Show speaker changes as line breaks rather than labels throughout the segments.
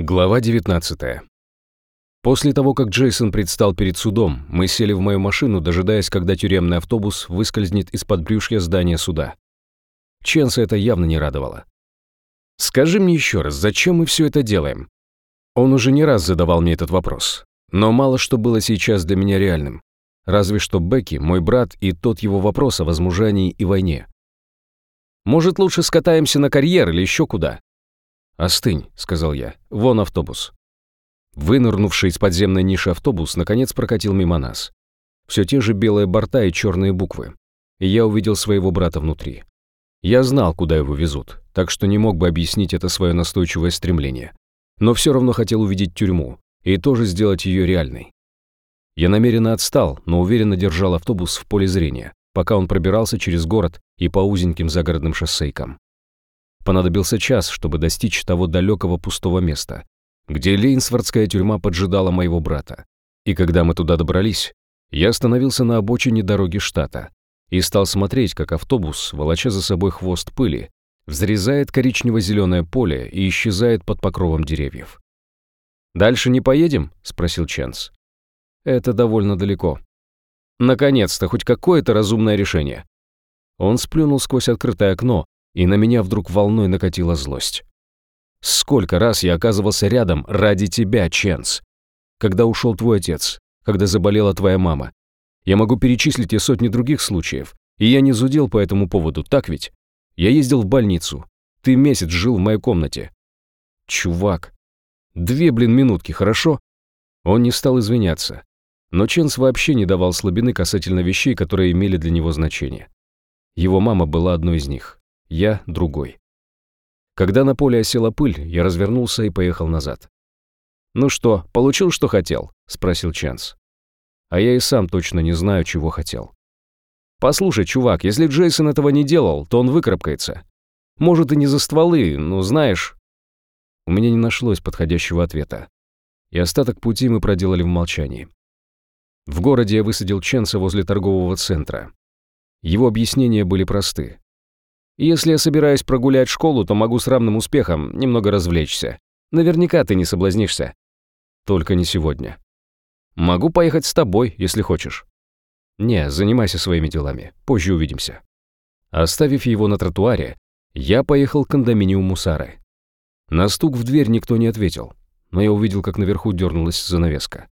Глава 19. После того, как Джейсон предстал перед судом, мы сели в мою машину, дожидаясь, когда тюремный автобус выскользнет из-под брюшья здания суда. Ченса это явно не радовало. «Скажи мне еще раз, зачем мы все это делаем?» Он уже не раз задавал мне этот вопрос. Но мало что было сейчас для меня реальным. Разве что Бекки, мой брат, и тот его вопрос о возмужании и войне. «Может, лучше скатаемся на карьер или еще куда?» «Остынь», — сказал я. «Вон автобус». Вынырнувший из подземной ниши автобус наконец прокатил мимо нас. Все те же белые борта и черные буквы. И я увидел своего брата внутри. Я знал, куда его везут, так что не мог бы объяснить это свое настойчивое стремление. Но все равно хотел увидеть тюрьму и тоже сделать ее реальной. Я намеренно отстал, но уверенно держал автобус в поле зрения, пока он пробирался через город и по узеньким загородным шоссейкам. Понадобился час, чтобы достичь того далекого пустого места, где Лейнсвардская тюрьма поджидала моего брата. И когда мы туда добрались, я остановился на обочине дороги штата и стал смотреть, как автобус, волоча за собой хвост пыли, взрезает коричнево-зеленое поле и исчезает под покровом деревьев. «Дальше не поедем?» — спросил Чанс. «Это довольно далеко». «Наконец-то, хоть какое-то разумное решение». Он сплюнул сквозь открытое окно, и на меня вдруг волной накатила злость. Сколько раз я оказывался рядом ради тебя, Ченс. Когда ушел твой отец, когда заболела твоя мама. Я могу перечислить и сотни других случаев, и я не зудел по этому поводу, так ведь? Я ездил в больницу. Ты месяц жил в моей комнате. Чувак. Две, блин, минутки, хорошо? Он не стал извиняться. Но Ченс вообще не давал слабины касательно вещей, которые имели для него значение. Его мама была одной из них я другой. Когда на поле осела пыль, я развернулся и поехал назад. «Ну что, получил, что хотел?» — спросил Ченс. А я и сам точно не знаю, чего хотел. «Послушай, чувак, если Джейсон этого не делал, то он выкарабкается. Может, и не за стволы, но знаешь...» У меня не нашлось подходящего ответа. И остаток пути мы проделали в молчании. В городе я высадил Ченса возле торгового центра. Его объяснения были просты. Если я собираюсь прогулять школу, то могу с равным успехом немного развлечься. Наверняка ты не соблазнишься. Только не сегодня. Могу поехать с тобой, если хочешь. Не, занимайся своими делами. Позже увидимся. Оставив его на тротуаре, я поехал к кондоминиуму Сары. На стук в дверь никто не ответил, но я увидел, как наверху дернулась занавеска.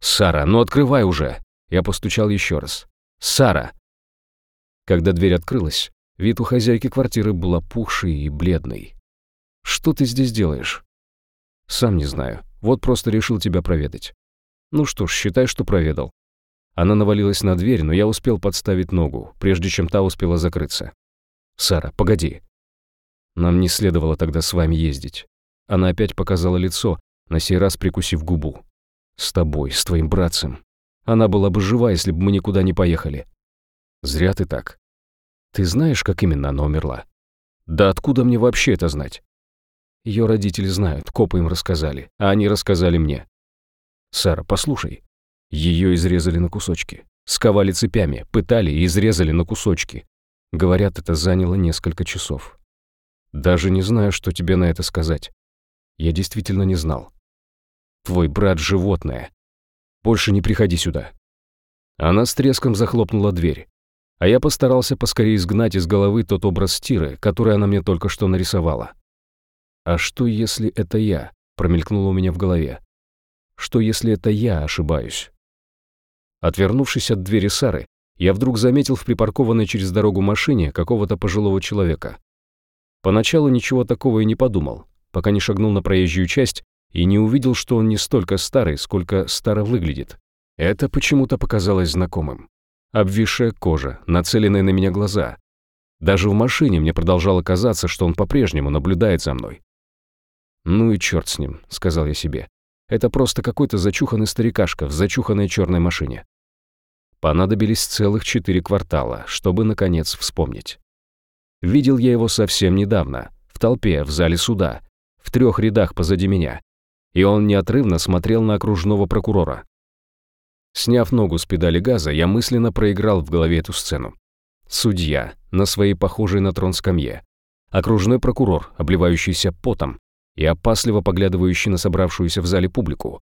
«Сара, ну открывай уже!» Я постучал еще раз. «Сара!» Когда дверь открылась, Вид у хозяйки квартиры был опухший и бледный. «Что ты здесь делаешь?» «Сам не знаю. Вот просто решил тебя проведать». «Ну что ж, считай, что проведал». Она навалилась на дверь, но я успел подставить ногу, прежде чем та успела закрыться. «Сара, погоди». «Нам не следовало тогда с вами ездить». Она опять показала лицо, на сей раз прикусив губу. «С тобой, с твоим братцем. Она была бы жива, если бы мы никуда не поехали». «Зря ты так. Ты знаешь, как именно она умерла? Да откуда мне вообще это знать? Ее родители знают, копы им рассказали, а они рассказали мне. Сара, послушай. Ее изрезали на кусочки. Сковали цепями, пытали и изрезали на кусочки. Говорят, это заняло несколько часов. Даже не знаю, что тебе на это сказать. Я действительно не знал. Твой брат — животное. Больше не приходи сюда. Она с треском захлопнула дверь а я постарался поскорее изгнать из головы тот образ Тиры, который она мне только что нарисовала. «А что, если это я?» — промелькнуло у меня в голове. «Что, если это я ошибаюсь?» Отвернувшись от двери Сары, я вдруг заметил в припаркованной через дорогу машине какого-то пожилого человека. Поначалу ничего такого и не подумал, пока не шагнул на проезжую часть и не увидел, что он не столько старый, сколько старо выглядит. Это почему-то показалось знакомым обвисшая кожа, нацеленные на меня глаза. Даже в машине мне продолжало казаться, что он по-прежнему наблюдает за мной. «Ну и черт с ним», — сказал я себе. «Это просто какой-то зачуханный старикашка в зачуханной черной машине». Понадобились целых четыре квартала, чтобы, наконец, вспомнить. Видел я его совсем недавно, в толпе, в зале суда, в трех рядах позади меня, и он неотрывно смотрел на окружного прокурора. Сняв ногу с педали газа, я мысленно проиграл в голове эту сцену. Судья, на своей похожей на трон скамье. Окружной прокурор, обливающийся потом. и опасливо поглядывающий на собравшуюся в зале публику,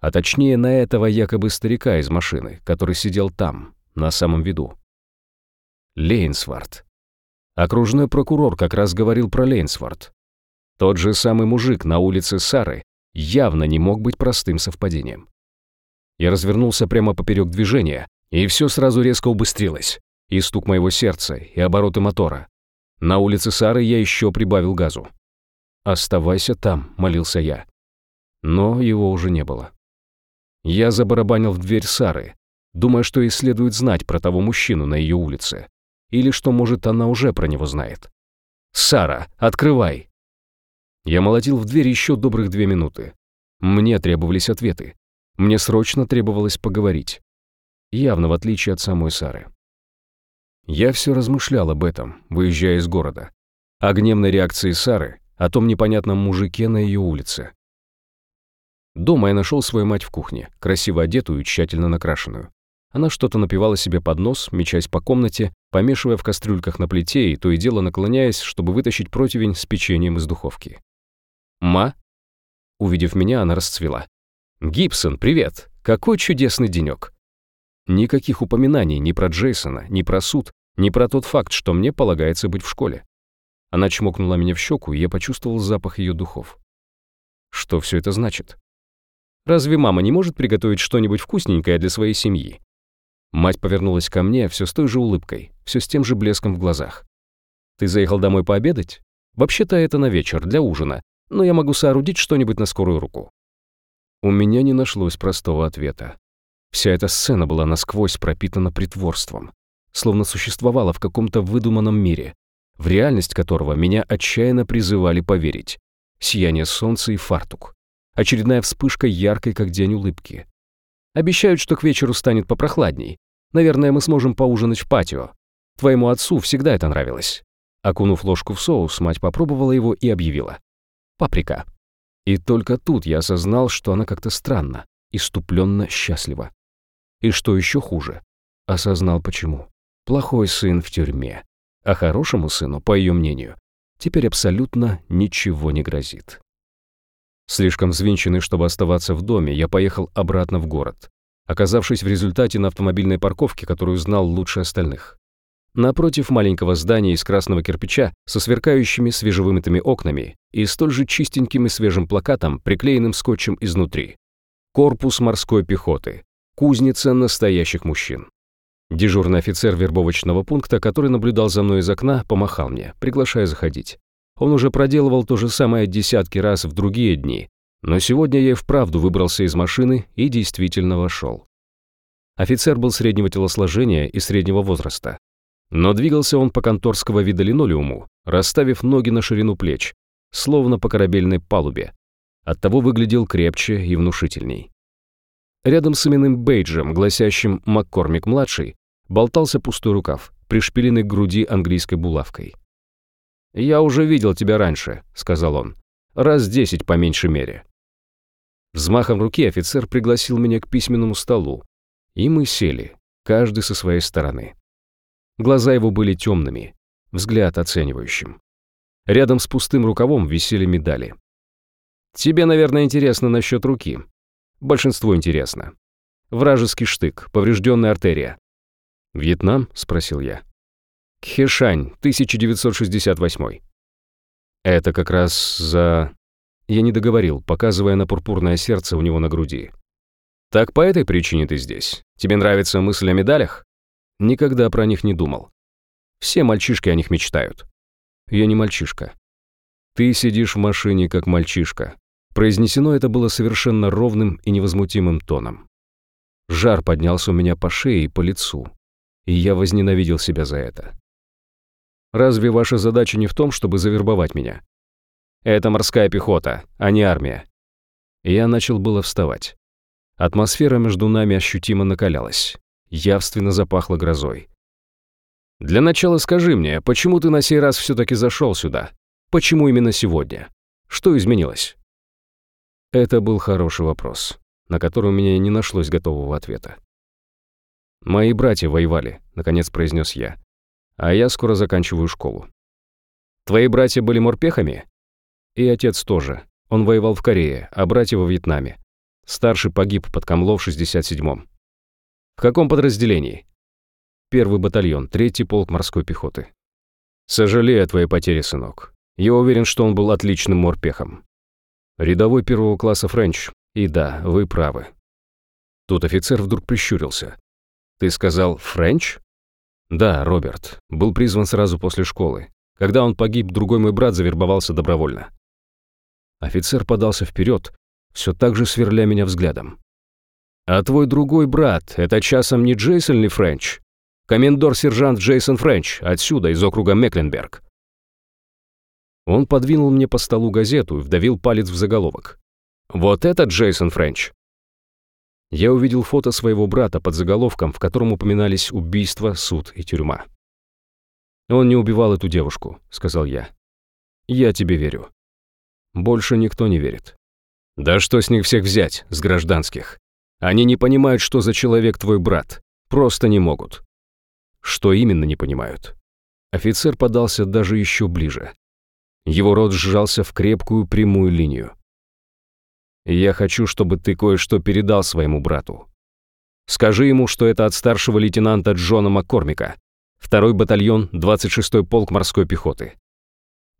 а точнее на этого якобы старика из машины, который сидел там, на самом виду. Лейнсвард. Окружной прокурор как раз говорил про Лейнсвард. Тот же самый мужик на улице Сары явно не мог быть простым совпадением. Я развернулся прямо поперек движения, и все сразу резко убыстрилось. И стук моего сердца, и обороты мотора. На улице Сары я еще прибавил газу. «Оставайся там», — молился я. Но его уже не было. Я забарабанил в дверь Сары, думая, что ей следует знать про того мужчину на ее улице. Или что, может, она уже про него знает. «Сара, открывай!» Я молотил в дверь еще добрых две минуты. Мне требовались ответы. Мне срочно требовалось поговорить. Явно в отличие от самой Сары. Я все размышлял об этом, выезжая из города. О гневной реакции Сары, о том непонятном мужике на ее улице. Дома я нашел свою мать в кухне, красиво одетую и тщательно накрашенную. Она что-то напивала себе под нос, мечась по комнате, помешивая в кастрюльках на плите и то и дело наклоняясь, чтобы вытащить противень с печеньем из духовки. «Ма?» Увидев меня, она расцвела. «Гибсон, привет! Какой чудесный денек!» Никаких упоминаний ни про Джейсона, ни про суд, ни про тот факт, что мне полагается быть в школе. Она чмокнула меня в щеку, и я почувствовал запах ее духов. Что все это значит? Разве мама не может приготовить что-нибудь вкусненькое для своей семьи? Мать повернулась ко мне все с той же улыбкой, все с тем же блеском в глазах. «Ты заехал домой пообедать? Вообще-то это на вечер, для ужина, но я могу соорудить что-нибудь на скорую руку». У меня не нашлось простого ответа. Вся эта сцена была насквозь пропитана притворством, словно существовала в каком-то выдуманном мире, в реальность которого меня отчаянно призывали поверить. Сияние солнца и фартук. Очередная вспышка яркой, как день улыбки. Обещают, что к вечеру станет попрохладней. Наверное, мы сможем поужинать в патио. Твоему отцу всегда это нравилось. Окунув ложку в соус, мать попробовала его и объявила паприка. И только тут я осознал, что она как-то странно, иступленно счастлива. И что еще хуже, осознал почему. Плохой сын в тюрьме, а хорошему сыну, по ее мнению, теперь абсолютно ничего не грозит. Слишком взвинченный, чтобы оставаться в доме, я поехал обратно в город, оказавшись в результате на автомобильной парковке, которую знал лучше остальных. Напротив маленького здания из красного кирпича со сверкающими свежевымытыми окнами и столь же чистеньким и свежим плакатом, приклеенным скотчем изнутри. Корпус морской пехоты. Кузница настоящих мужчин. Дежурный офицер вербовочного пункта, который наблюдал за мной из окна, помахал мне, приглашая заходить. Он уже проделывал то же самое десятки раз в другие дни, но сегодня я и вправду выбрался из машины и действительно вошел. Офицер был среднего телосложения и среднего возраста. Но двигался он по конторского вида линолеуму, расставив ноги на ширину плеч, словно по корабельной палубе. Оттого выглядел крепче и внушительней. Рядом с именным бейджем, гласящим «Маккормик-младший», болтался пустой рукав, пришпиленный к груди английской булавкой. «Я уже видел тебя раньше», — сказал он. «Раз десять по меньшей мере». Взмахом руки офицер пригласил меня к письменному столу, и мы сели, каждый со своей стороны. Глаза его были темными, взгляд оценивающим. Рядом с пустым рукавом висели медали. «Тебе, наверное, интересно насчет руки. Большинству интересно. Вражеский штык, поврежденная артерия». «Вьетнам?» — спросил я. «Кхешань, 1968». «Это как раз за...» Я не договорил, показывая на пурпурное сердце у него на груди. «Так по этой причине ты здесь? Тебе нравится мысль о медалях?» Никогда про них не думал. Все мальчишки о них мечтают. Я не мальчишка. Ты сидишь в машине, как мальчишка. Произнесено это было совершенно ровным и невозмутимым тоном. Жар поднялся у меня по шее и по лицу, и я возненавидел себя за это. Разве ваша задача не в том, чтобы завербовать меня? Это морская пехота, а не армия. Я начал было вставать. Атмосфера между нами ощутимо накалялась явственно запахло грозой. «Для начала скажи мне, почему ты на сей раз все-таки зашел сюда? Почему именно сегодня? Что изменилось?» Это был хороший вопрос, на который у меня не нашлось готового ответа. «Мои братья воевали», — наконец произнес я. «А я скоро заканчиваю школу». «Твои братья были морпехами?» «И отец тоже. Он воевал в Корее, а братья во Вьетнаме. Старший погиб под Камло в 67-м. В каком подразделении? Первый батальон, третий полк морской пехоты. Сожалею о твоей потере, сынок. Я уверен, что он был отличным морпехом. Рядовой первого класса Френч. И да, вы правы. Тут офицер вдруг прищурился. Ты сказал «Френч»? Да, Роберт. Был призван сразу после школы. Когда он погиб, другой мой брат завербовался добровольно. Офицер подался вперед, все так же сверля меня взглядом. «А твой другой брат, это часом не Джейсон ли Френч? Комендор-сержант Джейсон Френч, отсюда, из округа Мекленберг». Он подвинул мне по столу газету и вдавил палец в заголовок. «Вот это Джейсон Френч!» Я увидел фото своего брата под заголовком, в котором упоминались убийство, суд и тюрьма. «Он не убивал эту девушку», — сказал я. «Я тебе верю». Больше никто не верит. Да что с них всех взять, с гражданских? Они не понимают, что за человек твой брат. Просто не могут. Что именно не понимают? Офицер подался даже еще ближе. Его рот сжался в крепкую прямую линию. «Я хочу, чтобы ты кое-что передал своему брату. Скажи ему, что это от старшего лейтенанта Джона Маккормика, второй батальон, 26-й полк морской пехоты.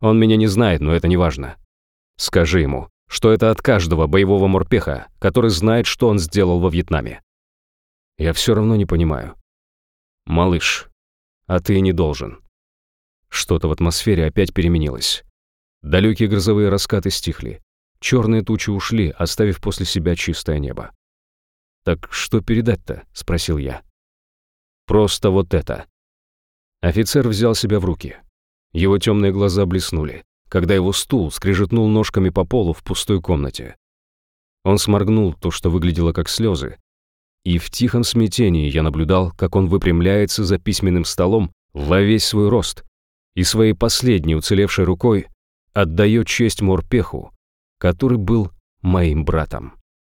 Он меня не знает, но это не важно. Скажи ему, что это от каждого боевого морпеха, который знает, что он сделал во Вьетнаме. Я все равно не понимаю. Малыш, а ты не должен. Что-то в атмосфере опять переменилось. Далекие грозовые раскаты стихли. Черные тучи ушли, оставив после себя чистое небо. «Так что передать-то?» — спросил я. «Просто вот это». Офицер взял себя в руки. Его темные глаза блеснули когда его стул скрежетнул ножками по полу в пустой комнате. Он сморгнул то, что выглядело как слезы, и в тихом смятении я наблюдал, как он выпрямляется за письменным столом во весь свой рост и своей последней уцелевшей рукой отдает честь морпеху, который был моим братом.